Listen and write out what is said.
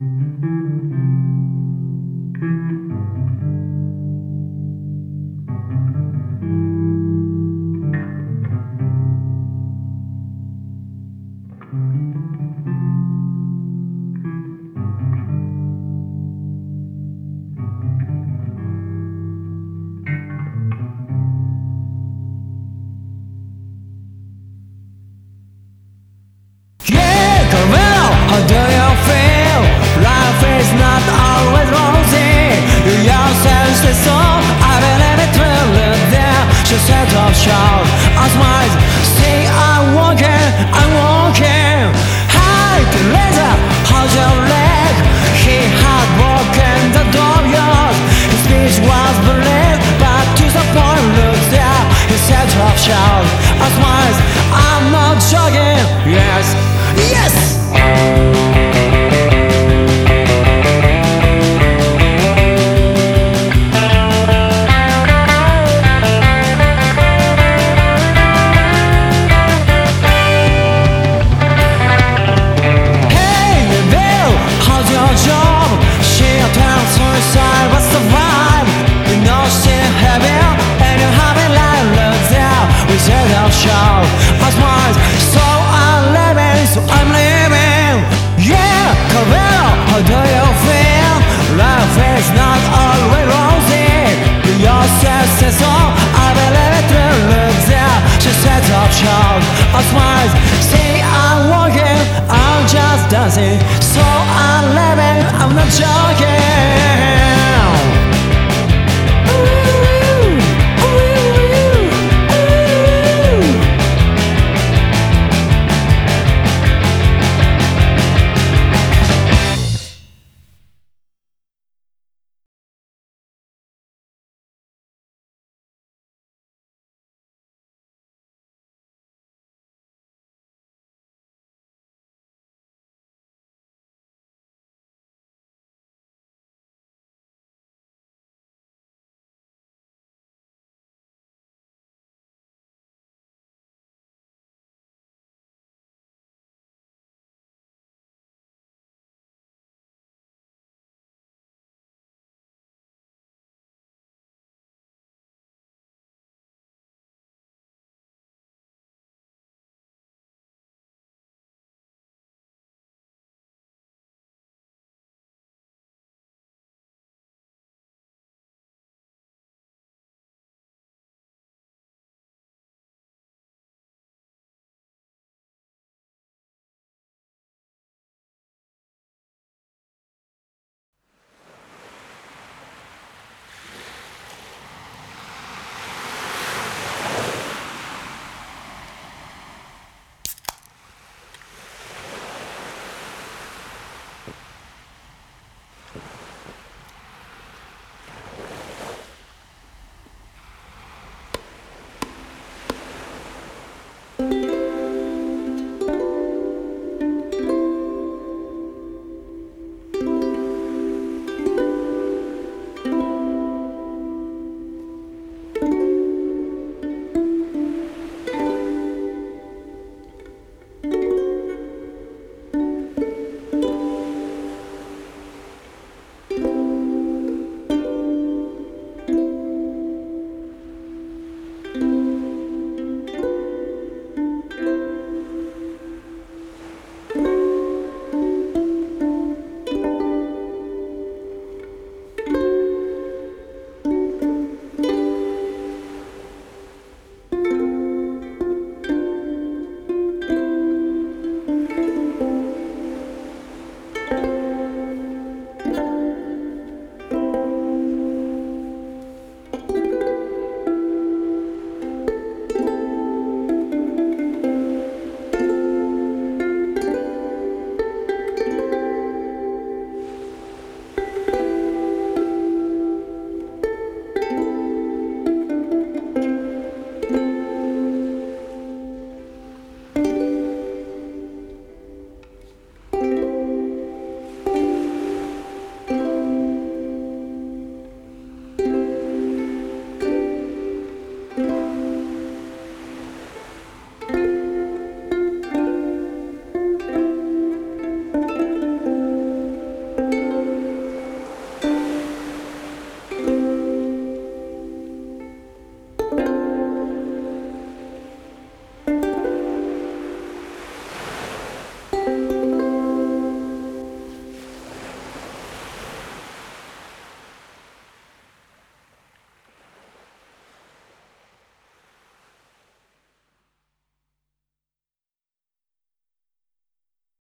How do So I'm not joking